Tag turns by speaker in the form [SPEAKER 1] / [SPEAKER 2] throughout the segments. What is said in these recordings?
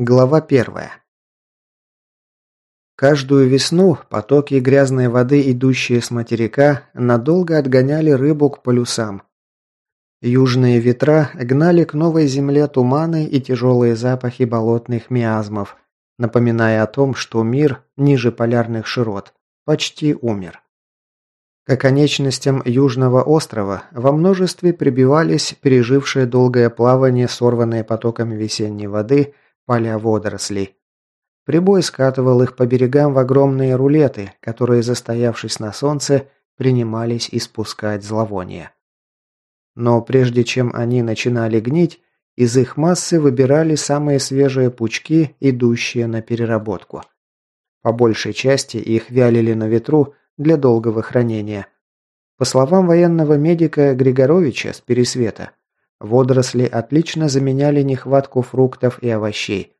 [SPEAKER 1] Глава первая. Каждую весну потоки грязной воды, идущие с материка, надолго отгоняли рыбу к полюсам. Южные ветра гнали к новой земле туманы и тяжелые запахи болотных миазмов, напоминая о том, что мир ниже полярных широт почти умер. К оконечностям Южного острова во множестве прибивались пережившие долгое плавание, сорванные потоками весенней воды – поля водорослей. Прибой скатывал их по берегам в огромные рулеты, которые, застоявшись на солнце, принимались испускать зловоние. Но прежде чем они начинали гнить, из их массы выбирали самые свежие пучки, идущие на переработку. По большей части их вялили на ветру для долгого хранения. По словам военного медика Григоровича с Пересвета, Водоросли отлично заменяли нехватку фруктов и овощей.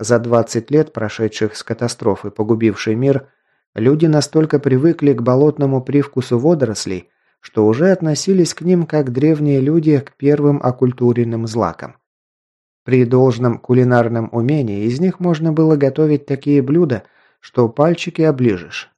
[SPEAKER 1] За 20 лет, прошедших с катастрофы, погубившей мир, люди настолько привыкли к болотному привкусу водорослей, что уже относились к ним как древние люди к первым оккультуренным злакам. При должном кулинарном умении из них можно было готовить такие блюда, что пальчики оближешь.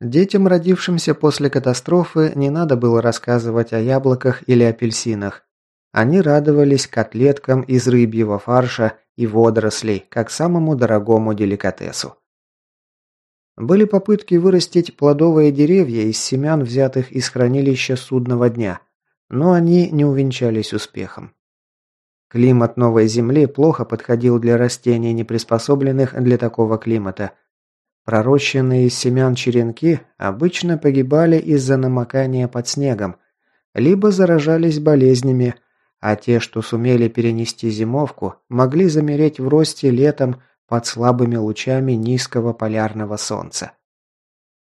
[SPEAKER 1] Детям, родившимся после катастрофы, не надо было рассказывать о яблоках или апельсинах. Они радовались котлеткам из рыбьего фарша и водорослей, как самому дорогому деликатесу. Были попытки вырастить плодовые деревья из семян, взятых из хранилища судного дня, но они не увенчались успехом. Климат новой земли плохо подходил для растений, не приспособленных для такого климата. Пророщенные из семян черенки обычно погибали из-за намокания под снегом, либо заражались болезнями, а те, что сумели перенести зимовку, могли замереть в росте летом под слабыми лучами низкого полярного солнца.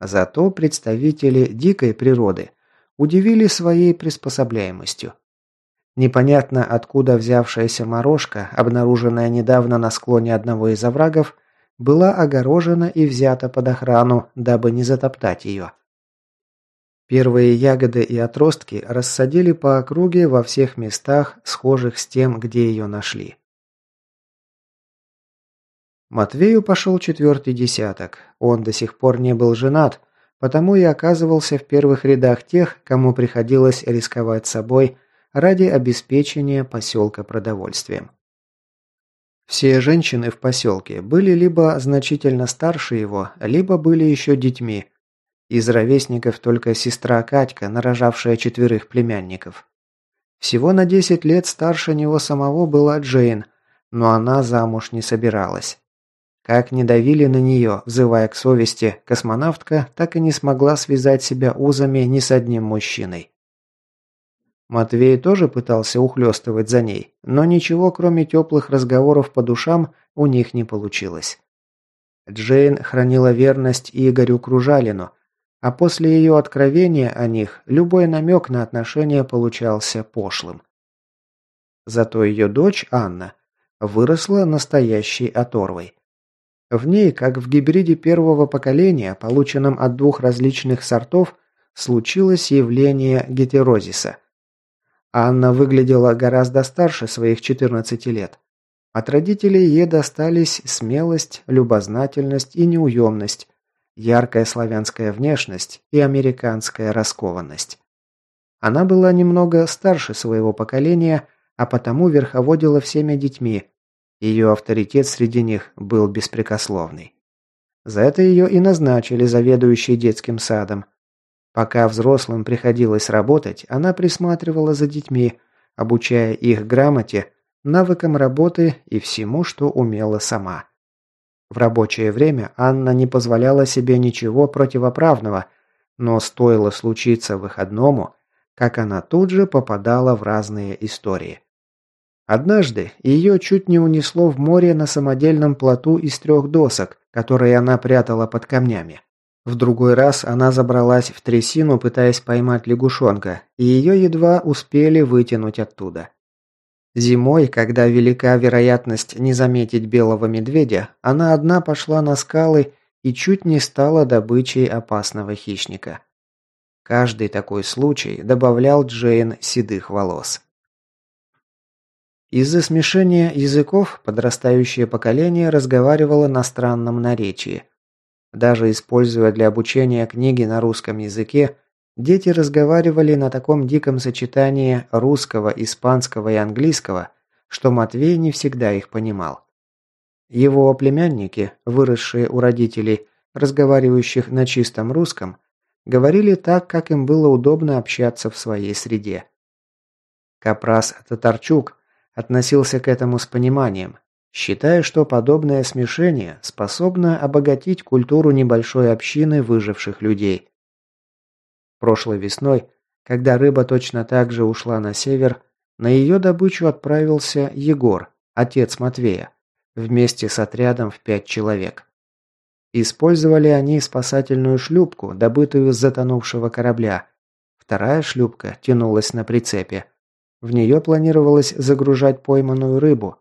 [SPEAKER 1] Зато представители дикой природы удивили своей приспособляемостью. Непонятно откуда взявшаяся морожка, обнаруженная недавно на склоне одного из оврагов, была огорожена и взята под охрану, дабы не затоптать ее. Первые ягоды и отростки рассадили по округе во всех местах, схожих с тем, где ее нашли. Матвею пошел четвертый десяток. Он до сих пор не был женат, потому и оказывался в первых рядах тех, кому приходилось рисковать собой ради обеспечения поселка продовольствием. Все женщины в поселке были либо значительно старше его, либо были еще детьми, из ровесников только сестра Катька, нарожавшая четверых племянников. Всего на 10 лет старше него самого была Джейн, но она замуж не собиралась. Как не давили на нее, взывая к совести, космонавтка так и не смогла связать себя узами ни с одним мужчиной. Матвей тоже пытался ухлёстывать за ней, но ничего, кроме теплых разговоров по душам, у них не получилось. Джейн хранила верность Игорю Кружалину, а после ее откровения о них любой намек на отношения получался пошлым. Зато ее дочь Анна выросла настоящей оторвой. В ней, как в гибриде первого поколения, полученном от двух различных сортов, случилось явление гетерозиса. Анна выглядела гораздо старше своих 14 лет. От родителей ей достались смелость, любознательность и неуемность, яркая славянская внешность и американская раскованность. Она была немного старше своего поколения, а потому верховодила всеми детьми. Ее авторитет среди них был беспрекословный. За это ее и назначили заведующей детским садом. Пока взрослым приходилось работать, она присматривала за детьми, обучая их грамоте, навыкам работы и всему, что умела сама. В рабочее время Анна не позволяла себе ничего противоправного, но стоило случиться выходному, как она тут же попадала в разные истории. Однажды ее чуть не унесло в море на самодельном плоту из трех досок, которые она прятала под камнями. В другой раз она забралась в трясину, пытаясь поймать лягушонка, и ее едва успели вытянуть оттуда. Зимой, когда велика вероятность не заметить белого медведя, она одна пошла на скалы и чуть не стала добычей опасного хищника. Каждый такой случай добавлял Джейн седых волос. Из-за смешения языков подрастающее поколение разговаривало на странном наречии. Даже используя для обучения книги на русском языке, дети разговаривали на таком диком сочетании русского, испанского и английского, что Матвей не всегда их понимал. Его племянники, выросшие у родителей, разговаривающих на чистом русском, говорили так, как им было удобно общаться в своей среде. Капрас Татарчук относился к этому с пониманием, считая, что подобное смешение способно обогатить культуру небольшой общины выживших людей. Прошлой весной, когда рыба точно так же ушла на север, на ее добычу отправился Егор, отец Матвея, вместе с отрядом в пять человек. Использовали они спасательную шлюпку, добытую с затонувшего корабля. Вторая шлюпка тянулась на прицепе. В нее планировалось загружать пойманную рыбу.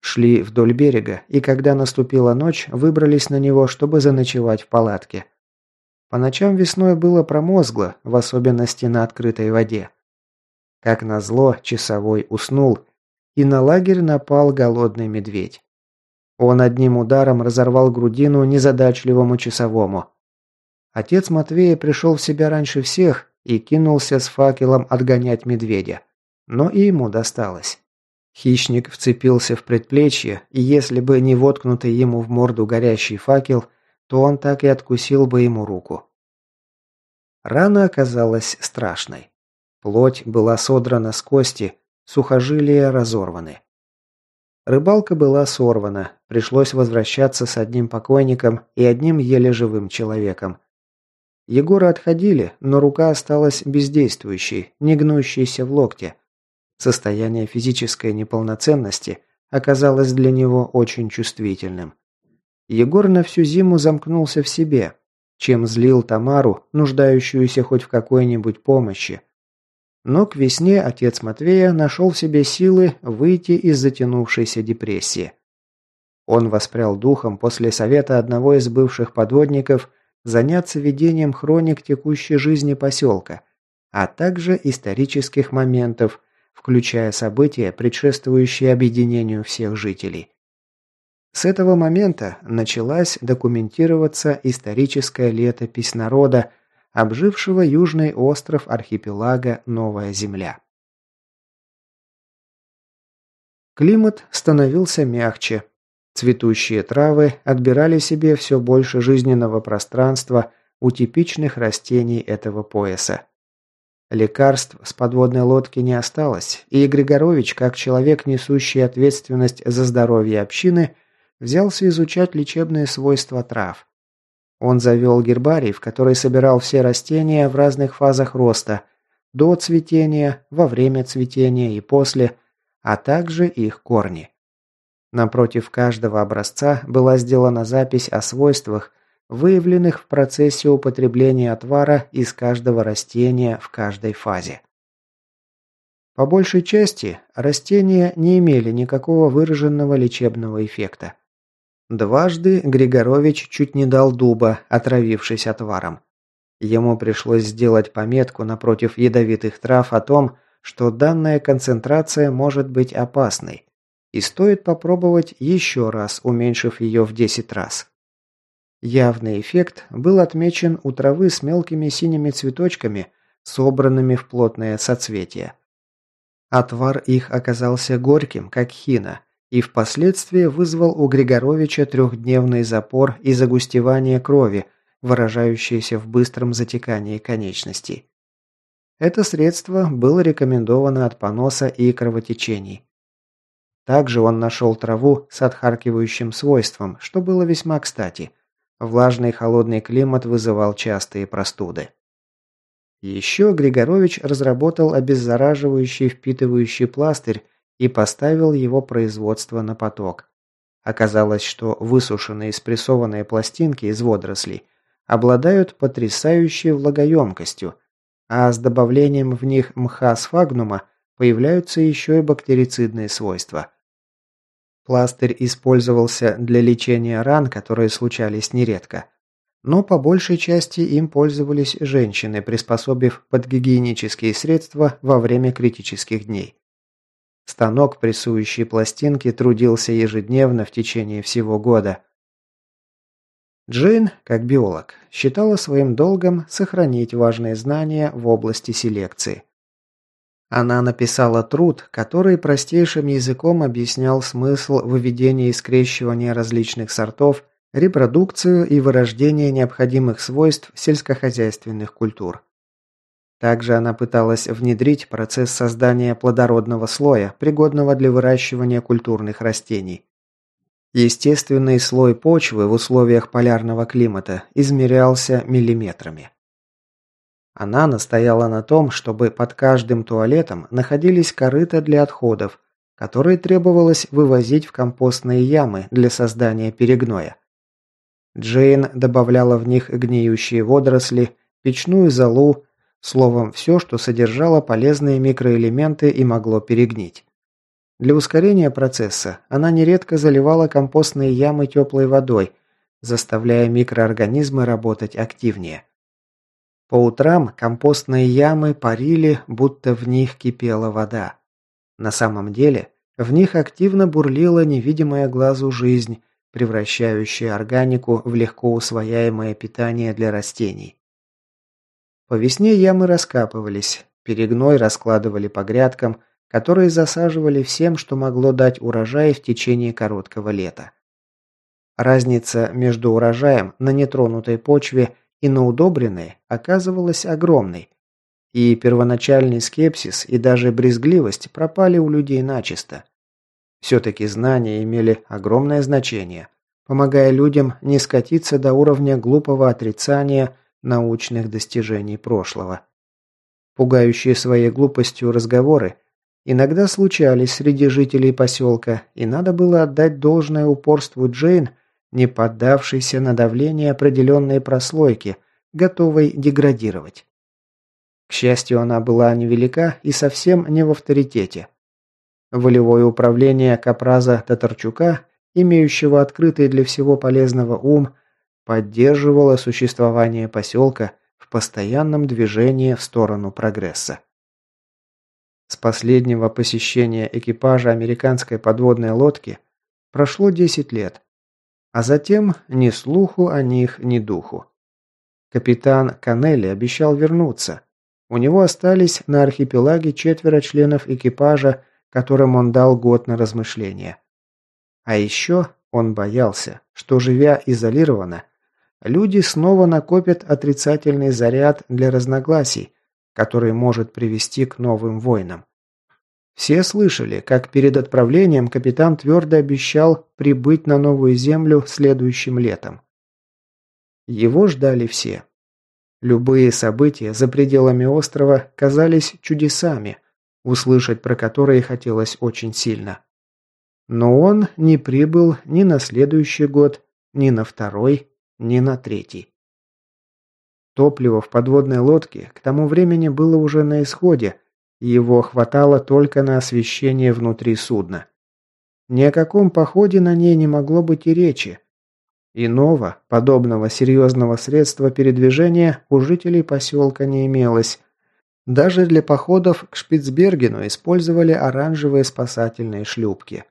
[SPEAKER 1] Шли вдоль берега, и когда наступила ночь, выбрались на него, чтобы заночевать в палатке. По ночам весной было промозгло, в особенности на открытой воде. Как назло, часовой уснул, и на лагерь напал голодный медведь. Он одним ударом разорвал грудину незадачливому часовому. Отец Матвея пришел в себя раньше всех и кинулся с факелом отгонять медведя. Но и ему досталось. Хищник вцепился в предплечье, и если бы не воткнутый ему в морду горящий факел, то он так и откусил бы ему руку. Рана оказалась страшной. Плоть была содрана с кости, сухожилия разорваны. Рыбалка была сорвана, пришлось возвращаться с одним покойником и одним еле живым человеком. Егора отходили, но рука осталась бездействующей, не гнущейся в локте. Состояние физической неполноценности оказалось для него очень чувствительным. Егор на всю зиму замкнулся в себе, чем злил Тамару, нуждающуюся хоть в какой-нибудь помощи. Но к весне отец Матвея нашел в себе силы выйти из затянувшейся депрессии. Он воспрял духом после совета одного из бывших подводников заняться ведением хроник текущей жизни поселка, а также исторических моментов, включая события, предшествующие объединению всех жителей. С этого момента началась документироваться историческая летопись народа, обжившего южный остров архипелага Новая Земля. Климат становился мягче. Цветущие травы отбирали себе все больше жизненного пространства у типичных растений этого пояса. Лекарств с подводной лодки не осталось, и Григорович, как человек, несущий ответственность за здоровье общины, взялся изучать лечебные свойства трав. Он завел гербарий, в который собирал все растения в разных фазах роста, до цветения, во время цветения и после, а также их корни. Напротив каждого образца была сделана запись о свойствах, выявленных в процессе употребления отвара из каждого растения в каждой фазе. По большей части растения не имели никакого выраженного лечебного эффекта. Дважды Григорович чуть не дал дуба, отравившись отваром. Ему пришлось сделать пометку напротив ядовитых трав о том, что данная концентрация может быть опасной, и стоит попробовать еще раз, уменьшив ее в 10 раз. Явный эффект был отмечен у травы с мелкими синими цветочками, собранными в плотное соцветие. Отвар их оказался горьким, как хина, и впоследствии вызвал у Григоровича трехдневный запор и загустевание крови, выражающееся в быстром затекании конечностей. Это средство было рекомендовано от поноса и кровотечений. Также он нашел траву с отхаркивающим свойством, что было весьма кстати. Влажный холодный климат вызывал частые простуды. Еще Григорович разработал обеззараживающий впитывающий пластырь и поставил его производство на поток. Оказалось, что высушенные спрессованные пластинки из водорослей обладают потрясающей влагоемкостью, а с добавлением в них мха сфагнума появляются еще и бактерицидные свойства. Пластырь использовался для лечения ран, которые случались нередко. Но по большей части им пользовались женщины, приспособив подгигиенические средства во время критических дней. Станок, прессующий пластинки, трудился ежедневно в течение всего года. Джейн, как биолог, считала своим долгом сохранить важные знания в области селекции. Она написала труд, который простейшим языком объяснял смысл выведения и скрещивания различных сортов, репродукцию и вырождение необходимых свойств сельскохозяйственных культур. Также она пыталась внедрить процесс создания плодородного слоя, пригодного для выращивания культурных растений. Естественный слой почвы в условиях полярного климата измерялся миллиметрами. Она настояла на том, чтобы под каждым туалетом находились корыта для отходов, которые требовалось вывозить в компостные ямы для создания перегноя. Джейн добавляла в них гниющие водоросли, печную золу, словом, все, что содержало полезные микроэлементы и могло перегнить. Для ускорения процесса она нередко заливала компостные ямы теплой водой, заставляя микроорганизмы работать активнее. По утрам компостные ямы парили, будто в них кипела вода. На самом деле, в них активно бурлила невидимая глазу жизнь, превращающая органику в легко усвояемое питание для растений. По весне ямы раскапывались, перегной раскладывали по грядкам, которые засаживали всем, что могло дать урожай в течение короткого лета. Разница между урожаем на нетронутой почве и на удобренные оказывалась огромной. И первоначальный скепсис и даже брезгливость пропали у людей начисто. Все-таки знания имели огромное значение, помогая людям не скатиться до уровня глупого отрицания научных достижений прошлого. Пугающие своей глупостью разговоры иногда случались среди жителей поселка, и надо было отдать должное упорству Джейн – не поддавшейся на давление определенной прослойки, готовой деградировать. К счастью, она была невелика и совсем не в авторитете. Волевое управление Капраза Татарчука, имеющего открытый для всего полезного ум, поддерживало существование поселка в постоянном движении в сторону прогресса. С последнего посещения экипажа американской подводной лодки прошло 10 лет, а затем ни слуху о них, ни духу. Капитан Канелли обещал вернуться. У него остались на архипелаге четверо членов экипажа, которым он дал год на размышление. А еще он боялся, что, живя изолированно, люди снова накопят отрицательный заряд для разногласий, который может привести к новым войнам. Все слышали, как перед отправлением капитан твердо обещал прибыть на новую землю следующим летом. Его ждали все. Любые события за пределами острова казались чудесами, услышать про которые хотелось очень сильно. Но он не прибыл ни на следующий год, ни на второй, ни на третий. Топливо в подводной лодке к тому времени было уже на исходе, его хватало только на освещение внутри судна. Ни о каком походе на ней не могло быть и речи. Иного, подобного серьезного средства передвижения у жителей поселка не имелось. Даже для походов к Шпицбергену использовали оранжевые спасательные шлюпки.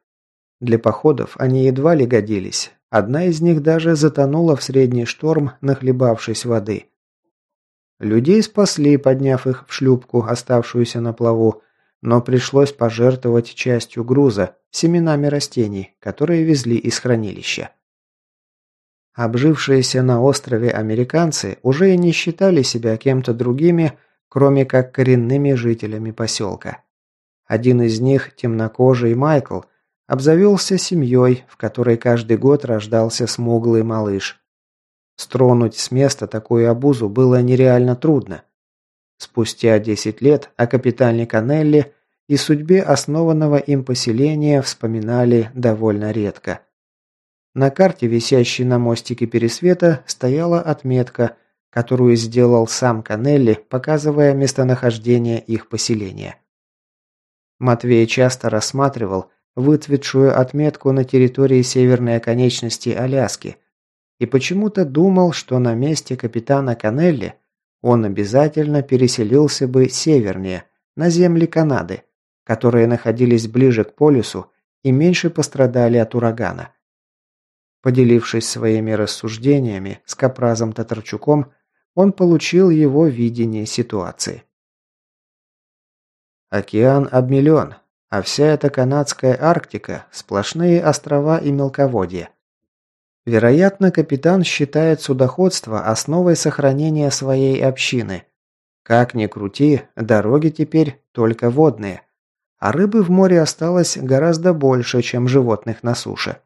[SPEAKER 1] Для походов они едва ли годились. Одна из них даже затонула в средний шторм, нахлебавшись воды. Людей спасли, подняв их в шлюпку, оставшуюся на плаву, но пришлось пожертвовать частью груза, семенами растений, которые везли из хранилища. Обжившиеся на острове американцы уже и не считали себя кем-то другими, кроме как коренными жителями поселка. Один из них, темнокожий Майкл, обзавелся семьей, в которой каждый год рождался смуглый малыш. Стронуть с места такую обузу было нереально трудно. Спустя 10 лет о капитане Канелли и судьбе основанного им поселения вспоминали довольно редко. На карте, висящей на мостике Пересвета, стояла отметка, которую сделал сам Канелли, показывая местонахождение их поселения. Матвей часто рассматривал выцветшую отметку на территории северной оконечности Аляски, и почему-то думал, что на месте капитана Канелли он обязательно переселился бы севернее, на земли Канады, которые находились ближе к полюсу и меньше пострадали от урагана. Поделившись своими рассуждениями с Капразом Татарчуком, он получил его видение ситуации. Океан обмелен, а вся эта канадская Арктика – сплошные острова и мелководье. Вероятно, капитан считает судоходство основой сохранения своей общины. Как ни крути, дороги теперь только водные, а рыбы в море осталось гораздо больше, чем животных на суше.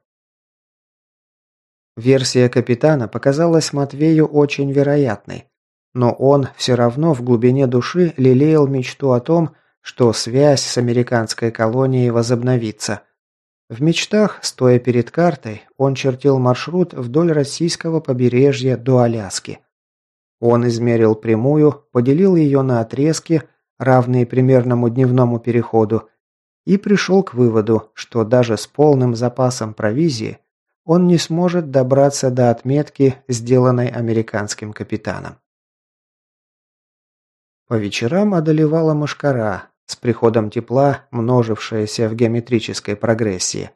[SPEAKER 1] Версия капитана показалась Матвею очень вероятной, но он все равно в глубине души лелеял мечту о том, что связь с американской колонией возобновится. В мечтах, стоя перед картой, он чертил маршрут вдоль российского побережья до Аляски. Он измерил прямую, поделил ее на отрезки, равные примерному дневному переходу, и пришел к выводу, что даже с полным запасом провизии он не сможет добраться до отметки, сделанной американским капитаном. По вечерам одолевала мошкара, с приходом тепла, множившаяся в геометрической прогрессии.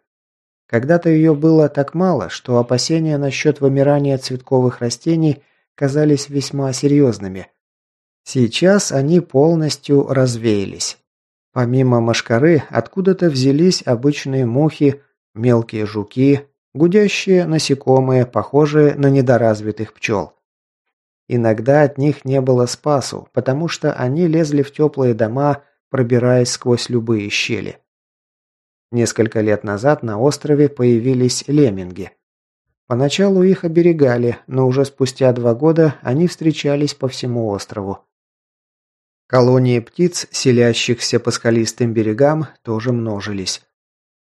[SPEAKER 1] Когда-то ее было так мало, что опасения насчет вымирания цветковых растений казались весьма серьезными. Сейчас они полностью развеялись. Помимо мошкары, откуда-то взялись обычные мухи, мелкие жуки, гудящие насекомые, похожие на недоразвитых пчел. Иногда от них не было спасу, потому что они лезли в теплые дома, пробираясь сквозь любые щели. Несколько лет назад на острове появились лемминги. Поначалу их оберегали, но уже спустя два года они встречались по всему острову. Колонии птиц, селящихся по скалистым берегам, тоже множились.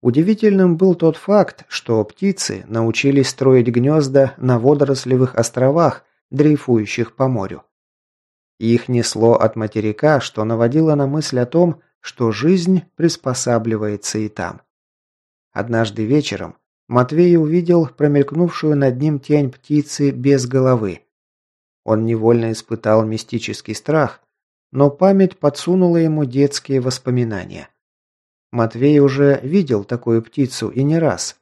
[SPEAKER 1] Удивительным был тот факт, что птицы научились строить гнезда на водорослевых островах, дрейфующих по морю. Их несло от материка, что наводило на мысль о том, что жизнь приспосабливается и там. Однажды вечером Матвей увидел промелькнувшую над ним тень птицы без головы. Он невольно испытал мистический страх, но память подсунула ему детские воспоминания. Матвей уже видел такую птицу и не раз.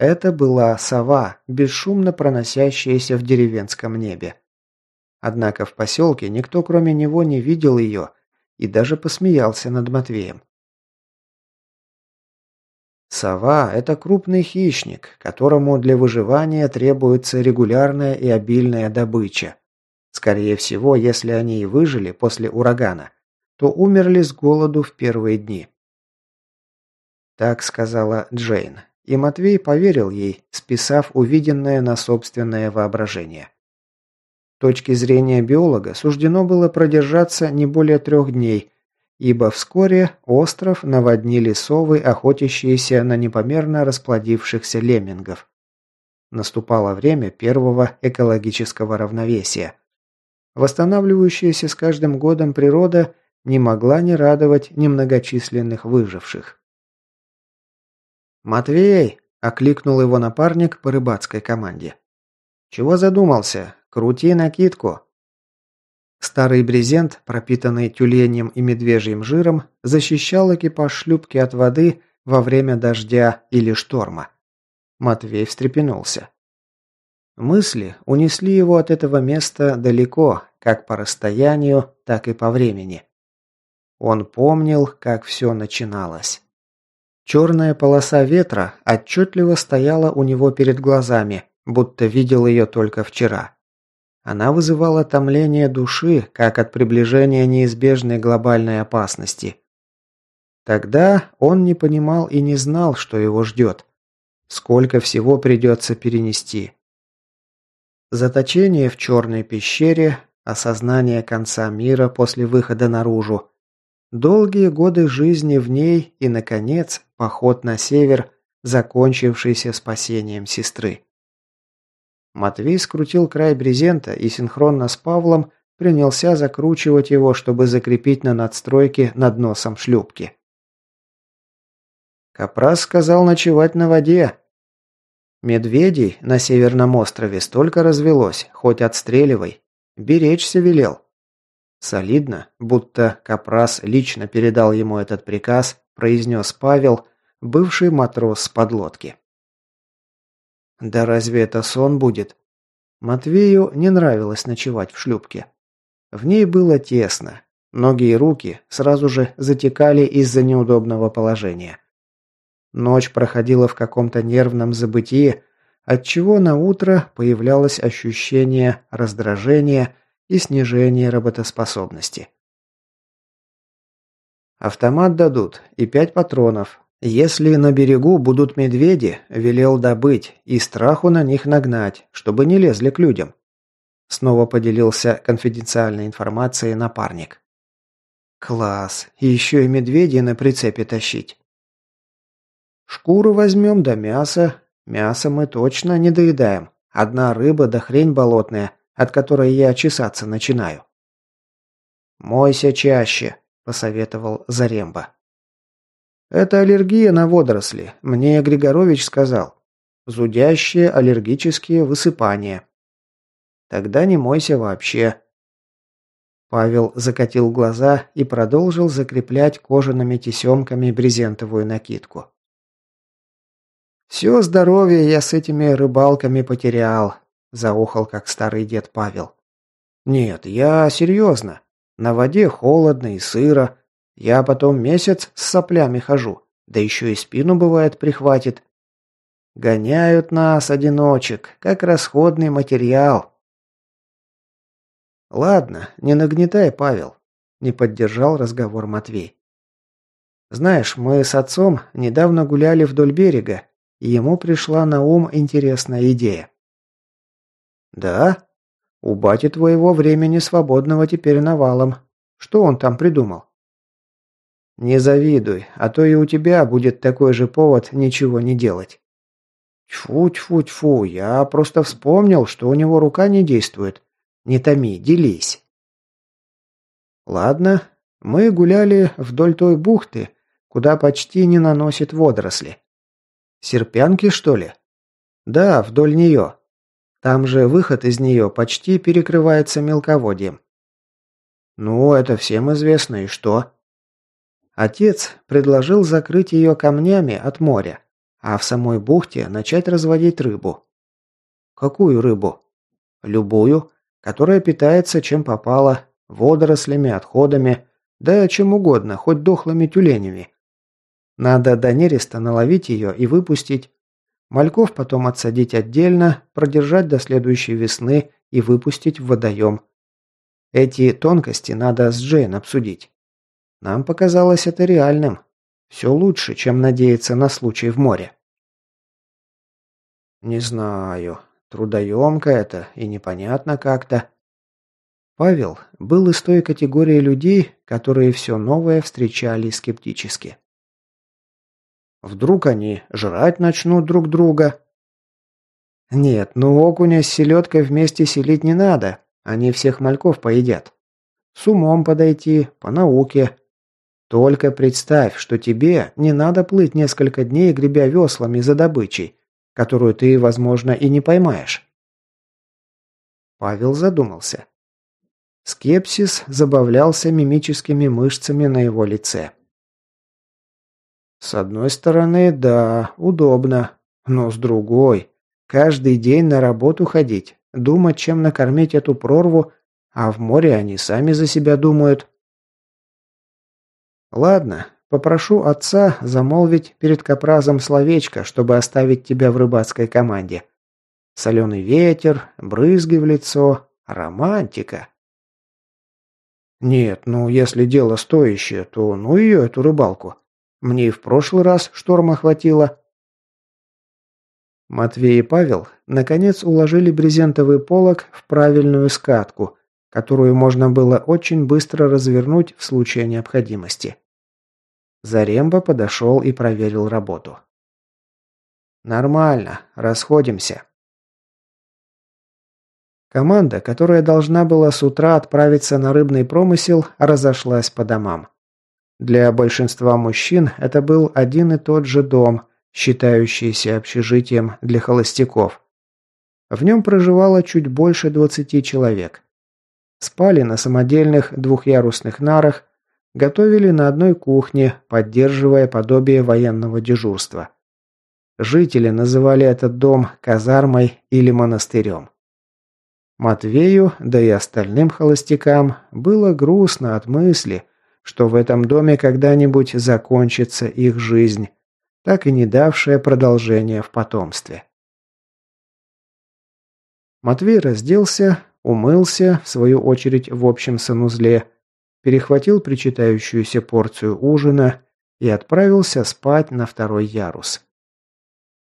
[SPEAKER 1] Это была сова, бесшумно проносящаяся в деревенском небе. Однако в поселке никто кроме него не видел ее и даже посмеялся над Матвеем. Сова – это крупный хищник, которому для выживания требуется регулярная и обильная добыча. Скорее всего, если они и выжили после урагана, то умерли с голоду в первые дни. Так сказала Джейн, и Матвей поверил ей, списав увиденное на собственное воображение точки зрения биолога суждено было продержаться не более трех дней, ибо вскоре остров наводнили совы, охотящиеся на непомерно расплодившихся леммингов. Наступало время первого экологического равновесия. Восстанавливающаяся с каждым годом природа не могла не радовать немногочисленных выживших. «Матвей!» – окликнул его напарник по рыбацкой команде. «Чего задумался? Крути накидку!» Старый брезент, пропитанный тюленем и медвежьим жиром, защищал экипаж шлюпки от воды во время дождя или шторма. Матвей встрепенулся. Мысли унесли его от этого места далеко, как по расстоянию, так и по времени. Он помнил, как все начиналось. Черная полоса ветра отчетливо стояла у него перед глазами, будто видел ее только вчера. Она вызывала томление души, как от приближения неизбежной глобальной опасности. Тогда он не понимал и не знал, что его ждет. Сколько всего придется перенести. Заточение в черной пещере, осознание конца мира после выхода наружу, долгие годы жизни в ней и, наконец, поход на север, закончившийся спасением сестры. Матвей скрутил край брезента и синхронно с Павлом принялся закручивать его, чтобы закрепить на надстройке над носом шлюпки. Капрас сказал ночевать на воде. Медведей на Северном острове столько развелось, хоть отстреливай. Беречься велел. Солидно, будто Капрас лично передал ему этот приказ, произнес Павел, бывший матрос с подлодки. Да разве это сон будет? Матвею не нравилось ночевать в шлюпке. В ней было тесно. Ноги и руки сразу же затекали из-за неудобного положения. Ночь проходила в каком-то нервном забытии, отчего на утро появлялось ощущение раздражения и снижения работоспособности. Автомат дадут и пять патронов. Если на берегу будут медведи, велел добыть и страху на них нагнать, чтобы не лезли к людям. Снова поделился конфиденциальной информацией напарник. Класс, еще и медведи на прицепе тащить. Шкуру возьмем да мясо. Мясо мы точно не доедаем. Одна рыба да хрень болотная, от которой я чесаться начинаю. «Мойся чаще», посоветовал Заремба. Это аллергия на водоросли, мне Григорович сказал. Зудящие аллергические высыпания. Тогда не мойся вообще. Павел закатил глаза и продолжил закреплять кожаными тесемками брезентовую накидку. «Все здоровье я с этими рыбалками потерял», – заохал как старый дед Павел. «Нет, я серьезно. На воде холодно и сыро. Я потом месяц с соплями хожу. Да еще и спину бывает прихватит. Гоняют нас, одиночек, как расходный материал. Ладно, не нагнетай, Павел. Не поддержал разговор Матвей. Знаешь, мы с отцом недавно гуляли вдоль берега, и ему пришла на ум интересная идея. Да? У бати твоего времени свободного теперь навалом. Что он там придумал? Не завидуй, а то и у тебя будет такой же повод ничего не делать. Тьфу-тьфу-тьфу, я просто вспомнил, что у него рука не действует. Не томи, делись. Ладно, мы гуляли вдоль той бухты, куда почти не наносит водоросли. Серпянки, что ли? Да, вдоль нее. Там же выход из нее почти перекрывается мелководьем. Ну, это всем известно, и что? Отец предложил закрыть ее камнями от моря, а в самой бухте начать разводить рыбу. Какую рыбу? Любую, которая питается чем попало, водорослями, отходами, да чем угодно, хоть дохлыми тюленями. Надо до нереста наловить ее и выпустить, Мальков потом отсадить отдельно, продержать до следующей весны и выпустить в водоем. Эти тонкости надо с Джейн обсудить. Нам показалось это реальным. Все лучше, чем надеяться на случай в море. Не знаю. Трудоемко это и непонятно как-то. Павел был из той категории людей, которые все новое встречали скептически. Вдруг они жрать начнут друг друга? Нет, ну окуня с селедкой вместе селить не надо. Они всех мальков поедят. С умом подойти, по науке. Только представь, что тебе не надо плыть несколько дней, гребя веслами за добычей, которую ты, возможно, и не поймаешь. Павел задумался. Скепсис забавлялся мимическими мышцами на его лице. С одной стороны, да, удобно. Но с другой, каждый день на работу ходить, думать, чем накормить эту прорву, а в море они сами за себя думают. Ладно, попрошу отца замолвить перед капразом словечко, чтобы оставить тебя в рыбацкой команде. Соленый ветер, брызги в лицо, романтика. Нет, ну если дело стоящее, то ну ее, эту рыбалку. Мне и в прошлый раз шторма хватило. Матвей и Павел наконец уложили брезентовый полог в правильную скатку, которую можно было очень быстро развернуть в случае необходимости. Заремба подошел и проверил работу. «Нормально, расходимся». Команда, которая должна была с утра отправиться на рыбный промысел, разошлась по домам. Для большинства мужчин это был один и тот же дом, считающийся общежитием для холостяков. В нем проживало чуть больше 20 человек. Спали на самодельных двухъярусных нарах, готовили на одной кухне, поддерживая подобие военного дежурства. Жители называли этот дом казармой или монастырем. Матвею, да и остальным холостякам, было грустно от мысли, что в этом доме когда-нибудь закончится их жизнь, так и не давшая продолжения в потомстве. Матвей разделся, умылся, в свою очередь в общем санузле, перехватил причитающуюся порцию ужина и отправился спать на второй ярус.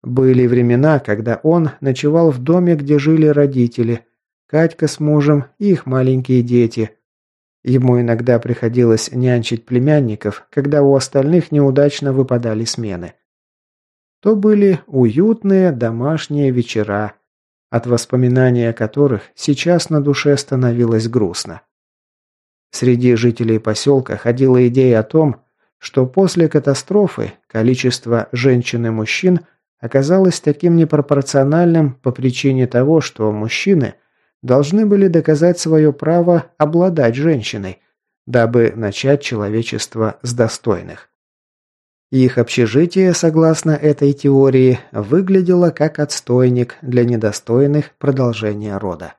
[SPEAKER 1] Были времена, когда он ночевал в доме, где жили родители, Катька с мужем и их маленькие дети. Ему иногда приходилось нянчить племянников, когда у остальных неудачно выпадали смены. То были уютные домашние вечера, от воспоминания которых сейчас на душе становилось грустно. Среди жителей поселка ходила идея о том, что после катастрофы количество женщин и мужчин – оказалось таким непропорциональным по причине того, что мужчины должны были доказать свое право обладать женщиной, дабы начать человечество с достойных. Их общежитие, согласно этой теории, выглядело как отстойник для недостойных продолжения рода.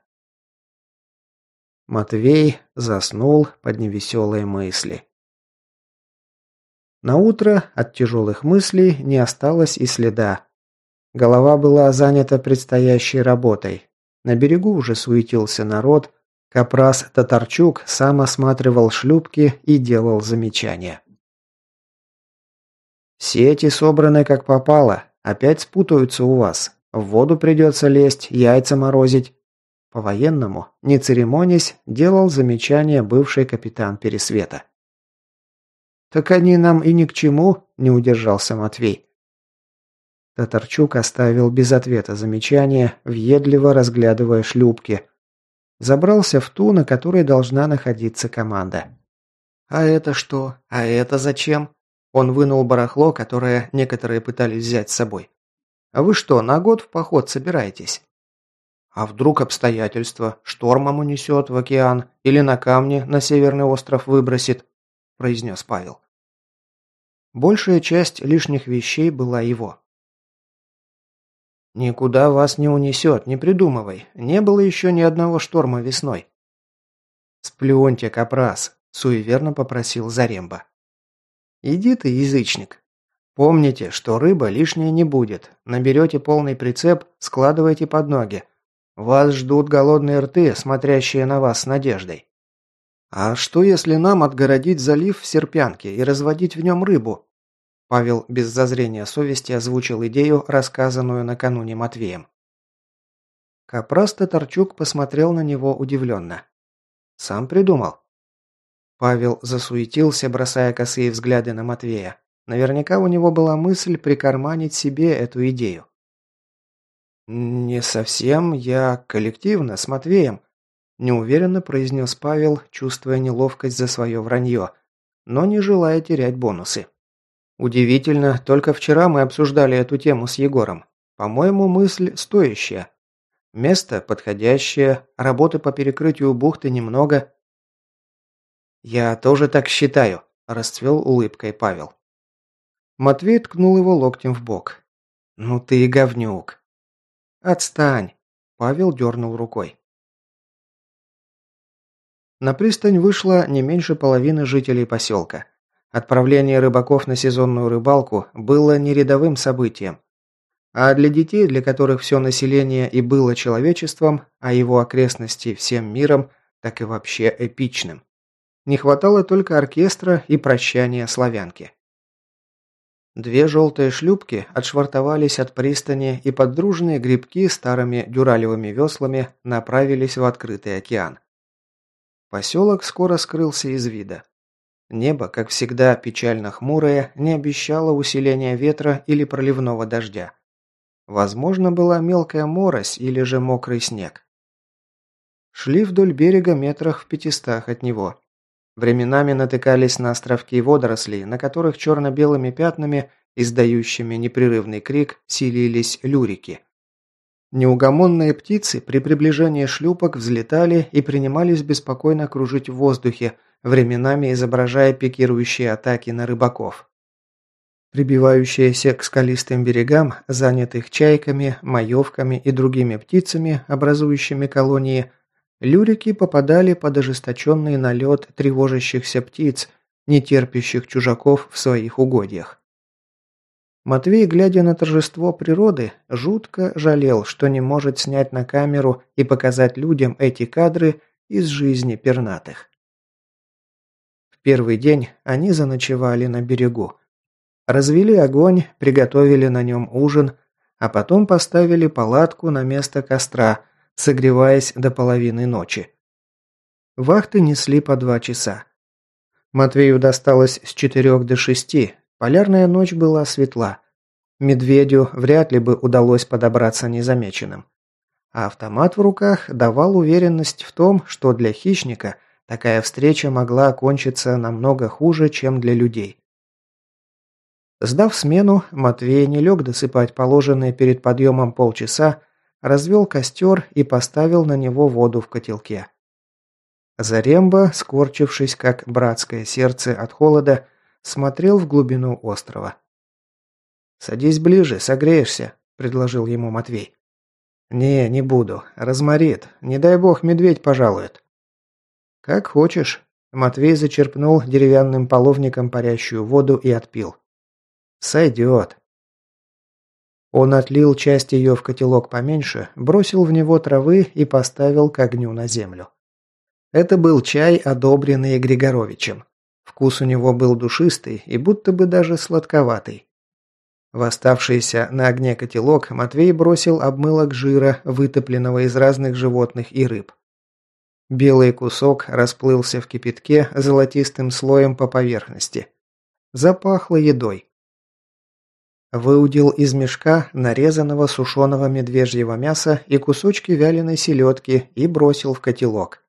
[SPEAKER 1] Матвей заснул под невеселые мысли. На утро от тяжелых мыслей не осталось и следа. Голова была занята предстоящей работой. На берегу уже суетился народ. Капрас Татарчук сам осматривал шлюпки и делал замечания. «Сети собраны как попало. Опять спутаются у вас. В воду придется лезть, яйца морозить». По-военному, не церемонясь, делал замечание бывший капитан Пересвета. «Так они нам и ни к чему», – не удержался Матвей. Татарчук оставил без ответа замечание, въедливо разглядывая шлюпки. Забрался в ту, на которой должна находиться команда. «А это что? А это зачем?» Он вынул барахло, которое некоторые пытались взять с собой. «А вы что, на год в поход собираетесь?» «А вдруг обстоятельства? Штормом унесет в океан или на камне на северный остров выбросит?» – произнес Павел. Большая часть лишних вещей была его. «Никуда вас не унесет, не придумывай. Не было еще ни одного шторма весной». «Сплюньте, капрас», – суеверно попросил Заремба. «Иди ты, язычник. Помните, что рыба лишняя не будет. Наберете полный прицеп, складывайте под ноги. Вас ждут голодные рты, смотрящие на вас с надеждой. А что, если нам отгородить залив в Серпянке и разводить в нем рыбу? Павел без зазрения совести озвучил идею, рассказанную накануне Матвеем. Капрас Татарчук посмотрел на него удивленно. «Сам придумал?» Павел засуетился, бросая косые взгляды на Матвея. Наверняка у него была мысль прикарманить себе эту идею. «Не совсем, я коллективно, с Матвеем», – неуверенно произнес Павел, чувствуя неловкость за свое вранье, но не желая терять бонусы. Удивительно, только вчера мы обсуждали эту тему с Егором. По-моему, мысль стоящая. Место подходящее, работы по перекрытию бухты немного. Я тоже так считаю, расцвел улыбкой Павел. Матвей ткнул его локтем в бок. Ну ты и говнюк. Отстань, Павел дернул рукой. На пристань вышло не меньше половины жителей поселка. Отправление рыбаков на сезонную рыбалку было не рядовым событием. А для детей, для которых все население и было человечеством, а его окрестности всем миром, так и вообще эпичным. Не хватало только оркестра и прощания славянки. Две желтые шлюпки отшвартовались от пристани и под дружные грибки старыми дюралевыми веслами направились в открытый океан. Поселок скоро скрылся из вида. Небо, как всегда печально хмурое, не обещало усиления ветра или проливного дождя. Возможно, была мелкая морось или же мокрый снег. Шли вдоль берега метрах в пятистах от него. Временами натыкались на островки водорослей, на которых черно-белыми пятнами, издающими непрерывный крик, силились люрики. Неугомонные птицы при приближении шлюпок взлетали и принимались беспокойно кружить в воздухе, временами изображая пикирующие атаки на рыбаков. Прибивающиеся к скалистым берегам, занятых чайками, маевками и другими птицами, образующими колонии, люрики попадали под ожесточенный налет тревожащихся птиц, не терпящих чужаков в своих угодьях. Матвей, глядя на торжество природы, жутко жалел, что не может снять на камеру и показать людям эти кадры из жизни пернатых. В первый день они заночевали на берегу. Развели огонь, приготовили на нем ужин, а потом поставили палатку на место костра, согреваясь до половины ночи. Вахты несли по два часа. Матвею досталось с четырех до шести, Полярная ночь была светла. Медведю вряд ли бы удалось подобраться незамеченным. А автомат в руках давал уверенность в том, что для хищника такая встреча могла окончиться намного хуже, чем для людей. Сдав смену, Матвей не лег досыпать положенные перед подъемом полчаса, развел костер и поставил на него воду в котелке. Заремба, скорчившись как братское сердце от холода, смотрел в глубину острова. «Садись ближе, согреешься», – предложил ему Матвей. «Не, не буду. Разморит. Не дай бог медведь пожалует». «Как хочешь». Матвей зачерпнул деревянным половником парящую воду и отпил. «Сойдет». Он отлил часть ее в котелок поменьше, бросил в него травы и поставил к огню на землю. Это был чай, одобренный Григоровичем. Вкус у него был душистый и будто бы даже сладковатый. В оставшийся на огне котелок Матвей бросил обмылок жира, вытопленного из разных животных и рыб. Белый кусок расплылся в кипятке золотистым слоем по поверхности. Запахло едой. Выудил из мешка нарезанного сушеного медвежьего мяса и кусочки вяленой селедки и бросил в котелок.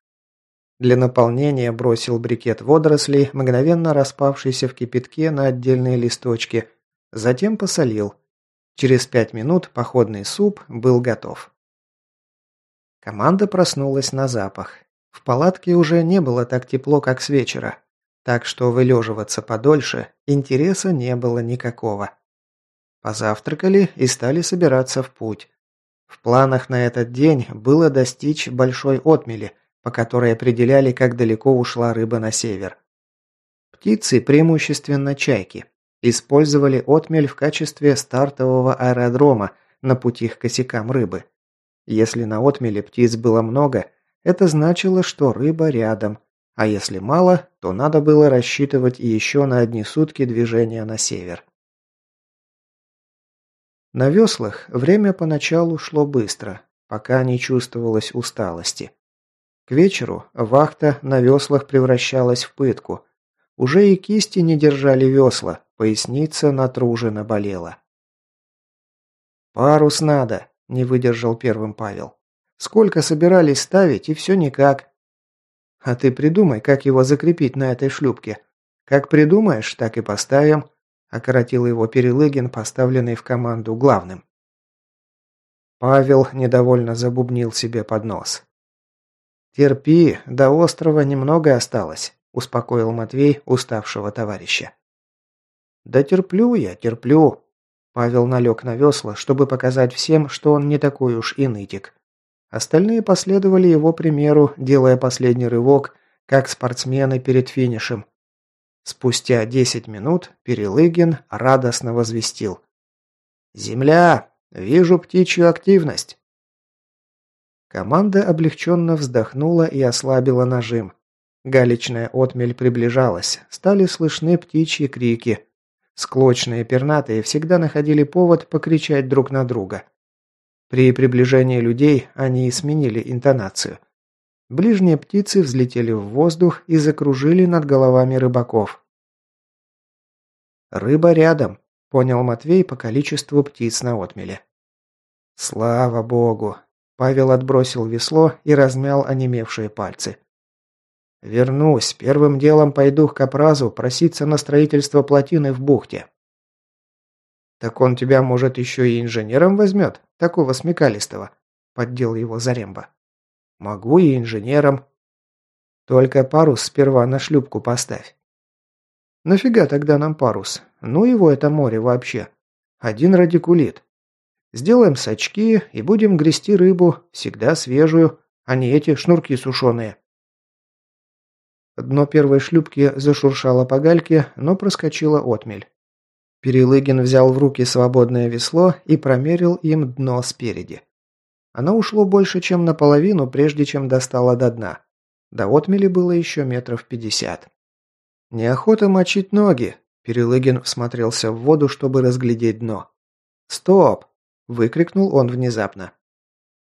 [SPEAKER 1] Для наполнения бросил брикет водорослей, мгновенно распавшийся в кипятке на отдельные листочки, затем посолил. Через пять минут походный суп был готов. Команда проснулась на запах. В палатке уже не было так тепло, как с вечера, так что вылеживаться подольше интереса не было никакого. Позавтракали и стали собираться в путь. В планах на этот день было достичь большой отмели – по которой определяли, как далеко ушла рыба на север. Птицы, преимущественно чайки, использовали отмель в качестве стартового аэродрома на пути к косякам рыбы. Если на отмеле птиц было много, это значило, что рыба рядом, а если мало, то надо было рассчитывать еще на одни сутки движения на север. На веслах время поначалу шло быстро, пока не чувствовалось усталости. К вечеру вахта на веслах превращалась в пытку. Уже и кисти не держали весла, поясница натруженно болела. «Парус надо», – не выдержал первым Павел. «Сколько собирались ставить, и все никак». «А ты придумай, как его закрепить на этой шлюпке. Как придумаешь, так и поставим», – окоротил его Перелыгин, поставленный в команду главным. Павел недовольно забубнил себе под нос. «Терпи, до острова немного осталось», – успокоил Матвей уставшего товарища. «Да терплю я, терплю». Павел налег на весла, чтобы показать всем, что он не такой уж и нытик. Остальные последовали его примеру, делая последний рывок, как спортсмены перед финишем. Спустя десять минут Перелыгин радостно возвестил. «Земля! Вижу птичью активность!» Команда облегченно вздохнула и ослабила нажим. Галечная отмель приближалась, стали слышны птичьи крики. Склочные пернатые всегда находили повод покричать друг на друга. При приближении людей они сменили интонацию. Ближние птицы взлетели в воздух и закружили над головами рыбаков. «Рыба рядом», – понял Матвей по количеству птиц на отмеле. «Слава богу, Павел отбросил весло и размял онемевшие пальцы. «Вернусь. Первым делом пойду к Капразу проситься на строительство плотины в бухте». «Так он тебя, может, еще и инженером возьмет? Такого смекалистого?» поддел его Заремба. «Могу и инженером». «Только парус сперва на шлюпку поставь». «Нафига тогда нам парус? Ну его это море вообще. Один радикулит. Сделаем сачки и будем грести рыбу, всегда свежую, а не эти шнурки сушеные». Дно первой шлюпки зашуршало по гальке, но проскочила отмель. Перелыгин взял в руки свободное весло и промерил им дно спереди. Оно ушло больше, чем наполовину, прежде чем достало до дна. До отмели было еще метров пятьдесят. «Неохота мочить ноги», – Перелыгин всмотрелся в воду, чтобы разглядеть дно. «Стоп!» – выкрикнул он внезапно.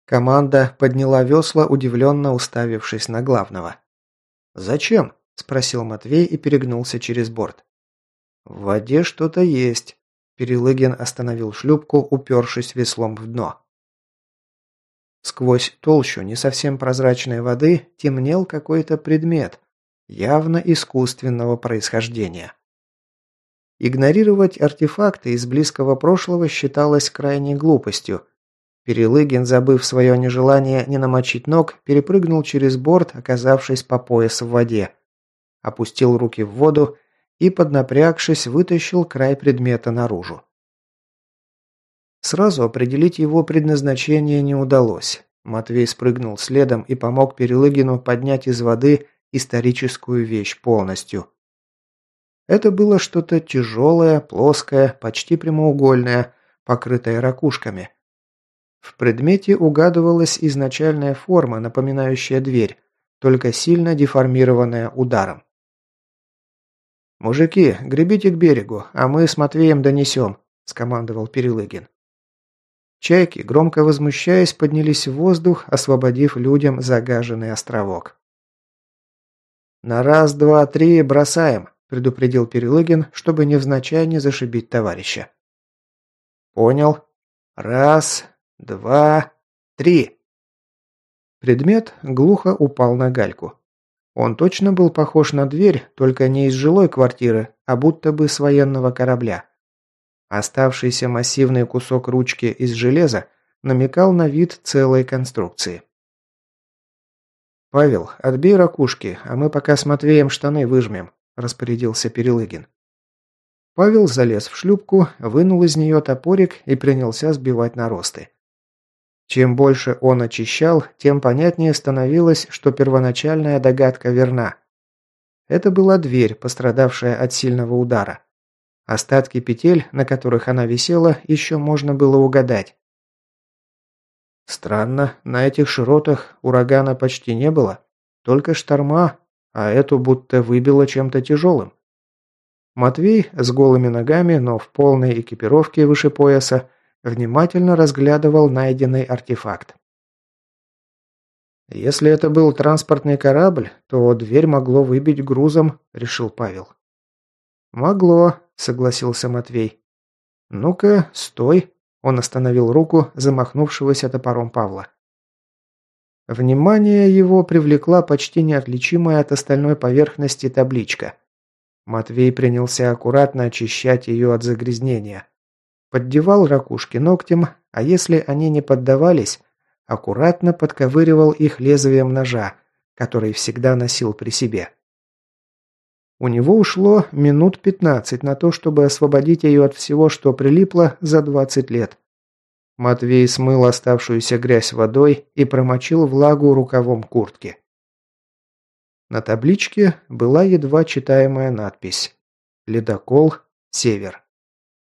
[SPEAKER 1] Команда подняла весла, удивленно уставившись на главного. «Зачем?» – спросил Матвей и перегнулся через борт. «В воде что-то есть». Перелыгин остановил шлюпку, упершись веслом в дно. Сквозь толщу не совсем прозрачной воды темнел какой-то предмет, явно искусственного происхождения. Игнорировать артефакты из близкого прошлого считалось крайней глупостью, Перелыгин, забыв свое нежелание не намочить ног, перепрыгнул через борт, оказавшись по пояс в воде. Опустил руки в воду и, поднапрягшись, вытащил край предмета наружу. Сразу определить его предназначение не удалось. Матвей спрыгнул следом и помог Перелыгину поднять из воды историческую вещь полностью. Это было что-то тяжелое, плоское, почти прямоугольное, покрытое ракушками. В предмете угадывалась изначальная форма, напоминающая дверь, только сильно деформированная ударом. «Мужики, гребите к берегу, а мы с Матвеем донесем», – скомандовал Перелыгин. Чайки, громко возмущаясь, поднялись в воздух, освободив людям загаженный островок. «На раз, два, три бросаем», – предупредил Перелыгин, чтобы невзначай не зашибить товарища. «Понял. Раз, Два... Три!» Предмет глухо упал на гальку. Он точно был похож на дверь, только не из жилой квартиры, а будто бы с военного корабля. Оставшийся массивный кусок ручки из железа намекал на вид целой конструкции. «Павел, отбей ракушки, а мы пока с Матвеем штаны выжмем», – распорядился Перелыгин. Павел залез в шлюпку, вынул из нее топорик и принялся сбивать наросты. Чем больше он очищал, тем понятнее становилось, что первоначальная догадка верна. Это была дверь, пострадавшая от сильного удара. Остатки петель, на которых она висела, еще можно было угадать. Странно, на этих широтах урагана почти не было, только шторма, а эту будто выбило чем-то тяжелым. Матвей с голыми ногами, но в полной экипировке выше пояса, внимательно разглядывал найденный артефакт. «Если это был транспортный корабль, то дверь могло выбить грузом», – решил Павел. «Могло», – согласился Матвей. «Ну-ка, стой», – он остановил руку замахнувшегося топором Павла. Внимание его привлекла почти неотличимая от остальной поверхности табличка. Матвей принялся аккуратно очищать ее от загрязнения. Поддевал ракушки ногтем, а если они не поддавались, аккуратно подковыривал их лезвием ножа, который всегда носил при себе. У него ушло минут пятнадцать на то, чтобы освободить ее от всего, что прилипло за двадцать лет. Матвей смыл оставшуюся грязь водой и промочил влагу рукавом куртки. На табличке была едва читаемая надпись «Ледокол. Север».